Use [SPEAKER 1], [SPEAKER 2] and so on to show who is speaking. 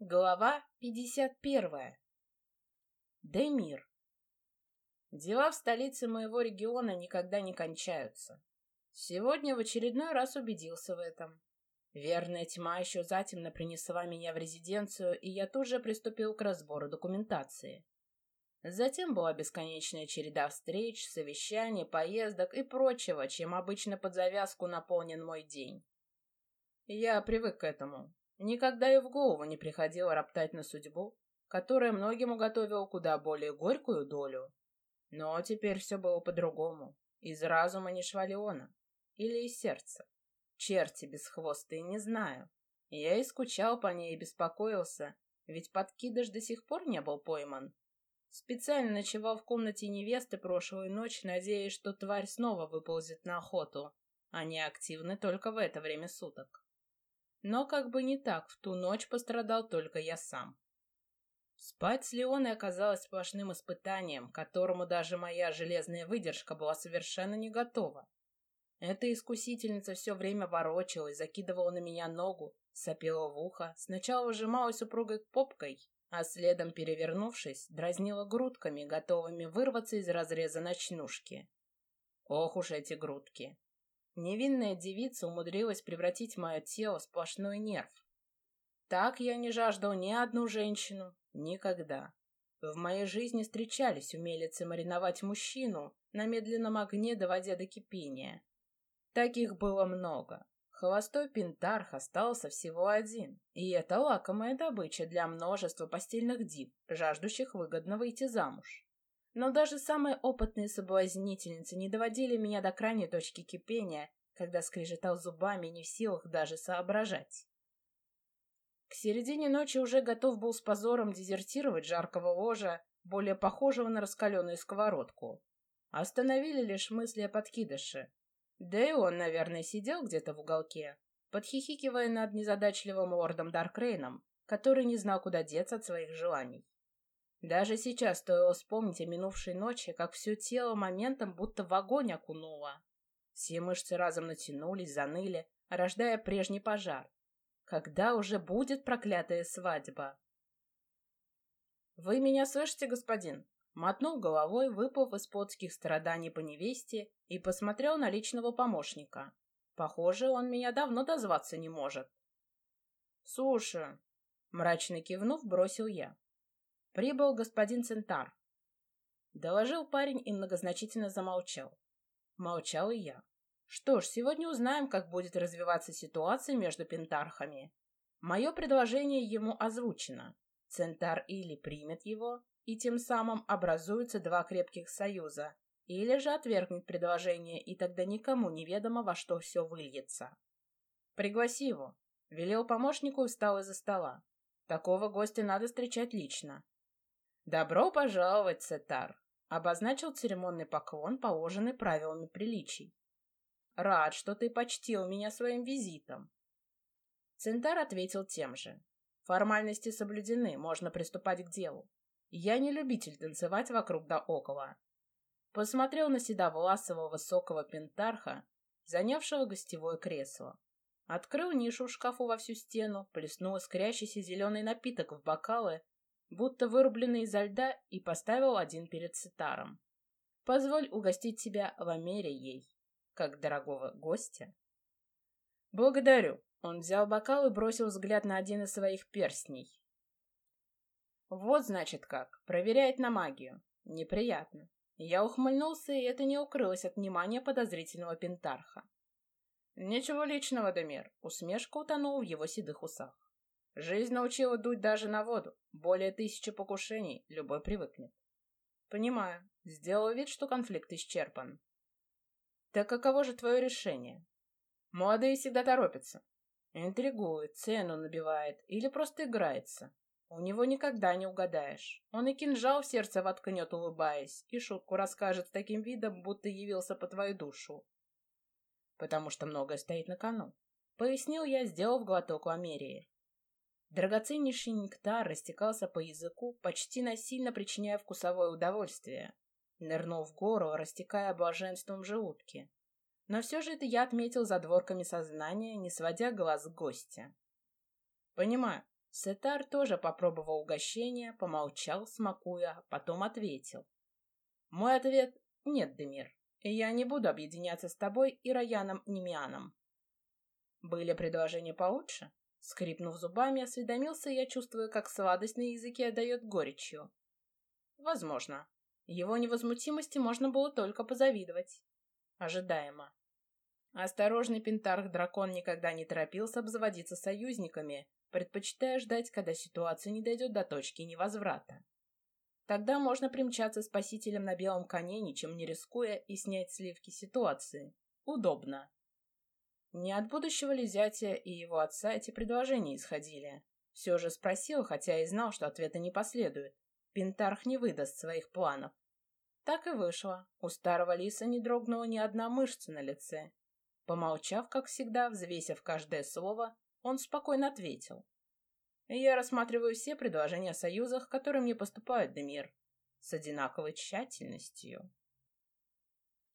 [SPEAKER 1] Глава 51. Демир. Дела в столице моего региона никогда не кончаются. Сегодня в очередной раз убедился в этом. Верная тьма еще затемно принесла меня в резиденцию, и я тут же приступил к разбору документации. Затем была бесконечная череда встреч, совещаний, поездок и прочего, чем обычно под завязку наполнен мой день. Я привык к этому, Никогда и в голову не приходило роптать на судьбу, которая многим уготовила куда более горькую долю. Но теперь все было по-другому. Из разума не швалиона. Или из сердца. Черти бесхвостые, не знаю. Я и скучал по ней и беспокоился, ведь подкидыш до сих пор не был пойман. Специально ночевал в комнате невесты прошлую ночь, надеясь, что тварь снова выползет на охоту. Они активны только в это время суток. Но как бы не так, в ту ночь пострадал только я сам. Спать с Леоной оказалось сплошным испытанием, которому даже моя железная выдержка была совершенно не готова. Эта искусительница все время ворочалась, закидывала на меня ногу, сопела в ухо, сначала выжимала супругой попкой, а следом, перевернувшись, дразнила грудками, готовыми вырваться из разреза ночнушки. Ох уж эти грудки! Невинная девица умудрилась превратить мое тело в сплошной нерв. Так я не жаждал ни одну женщину, никогда. В моей жизни встречались умелицы мариновать мужчину на медленном огне, доводя до кипения. Таких было много. Холостой пентарх остался всего один, и это лакомая добыча для множества постельных див, жаждущих выгодно выйти замуж. Но даже самые опытные соблазнительницы не доводили меня до крайней точки кипения, когда скрежетал зубами, не в силах даже соображать. К середине ночи уже готов был с позором дезертировать жаркого ложа, более похожего на раскаленную сковородку. Остановили лишь мысли о подкидыше. Да и он, наверное, сидел где-то в уголке, подхихикивая над незадачливым лордом Даркрейном, который не знал, куда деться от своих желаний. Даже сейчас стоило вспомнить о минувшей ночи, как все тело моментом будто в огонь окунуло. Все мышцы разом натянулись, заныли, рождая прежний пожар. Когда уже будет проклятая свадьба? «Вы меня слышите, господин?» Мотнул головой, выпав из плотских страданий по невесте и посмотрел на личного помощника. Похоже, он меня давно дозваться не может. «Слушаю», — мрачно кивнув, бросил я. «Прибыл господин Центар». Доложил парень и многозначительно замолчал. Молчал и я. Что ж, сегодня узнаем, как будет развиваться ситуация между пентархами. Мое предложение ему озвучено. Центар или примет его, и тем самым образуются два крепких союза, или же отвергнет предложение, и тогда никому не ведомо, во что все выльется. «Пригласи его», — велел помощнику и встал из-за стола. «Такого гостя надо встречать лично». «Добро пожаловать, Цетар», — обозначил церемонный поклон, положенный правилами приличий. «Рад, что ты почтил меня своим визитом». Центар ответил тем же. «Формальности соблюдены, можно приступать к делу. Я не любитель танцевать вокруг да около». Посмотрел на седовласого высокого пентарха, занявшего гостевое кресло. Открыл нишу в шкафу во всю стену, плеснул искрящийся зеленый напиток в бокалы будто вырубленный изо льда, и поставил один перед Ситаром. «Позволь угостить тебя в Амере ей, как дорогого гостя». «Благодарю». Он взял бокал и бросил взгляд на один из своих перстней. «Вот, значит, как. Проверяет на магию. Неприятно». Я ухмыльнулся, и это не укрылось от внимания подозрительного пентарха. «Ничего личного, Демир», — усмешка утонула в его седых усах. Жизнь научила дуть даже на воду. Более тысячи покушений, любой привыкнет. Понимаю. Сделал вид, что конфликт исчерпан. Так каково же твое решение? Молодые всегда торопятся. Интригует, цену набивает или просто играется. У него никогда не угадаешь. Он и кинжал в сердце воткнет, улыбаясь, и шутку расскажет с таким видом, будто явился по твою душу. Потому что многое стоит на кону. Пояснил я, сделав глоток у Америи. Драгоценнейший нектар растекался по языку, почти насильно причиняя вкусовое удовольствие. Нырнул в гору, растекая блаженством в желудке. Но все же это я отметил за дворками сознания, не сводя глаз с гостя. «Понимаю. Сетар тоже попробовал угощение, помолчал, смакуя, потом ответил. Мой ответ — нет, Демир. Я не буду объединяться с тобой и Раяном Немианом. Были предложения получше? Скрипнув зубами, осведомился я, чувствуя, как сладость на языке отдает горечью. Возможно. Его невозмутимости можно было только позавидовать. Ожидаемо. Осторожный пентарх-дракон никогда не торопился обзаводиться союзниками, предпочитая ждать, когда ситуация не дойдет до точки невозврата. Тогда можно примчаться спасителем на белом коне, ничем не рискуя, и снять сливки ситуации. Удобно. Не от будущего ли зятя и его отца эти предложения исходили? Все же спросил, хотя и знал, что ответа не последует. Пентарх не выдаст своих планов. Так и вышло. У старого лиса не дрогнула ни одна мышца на лице. Помолчав, как всегда, взвесив каждое слово, он спокойно ответил. «Я рассматриваю все предложения о союзах, которые мне поступают, Демир, с одинаковой тщательностью».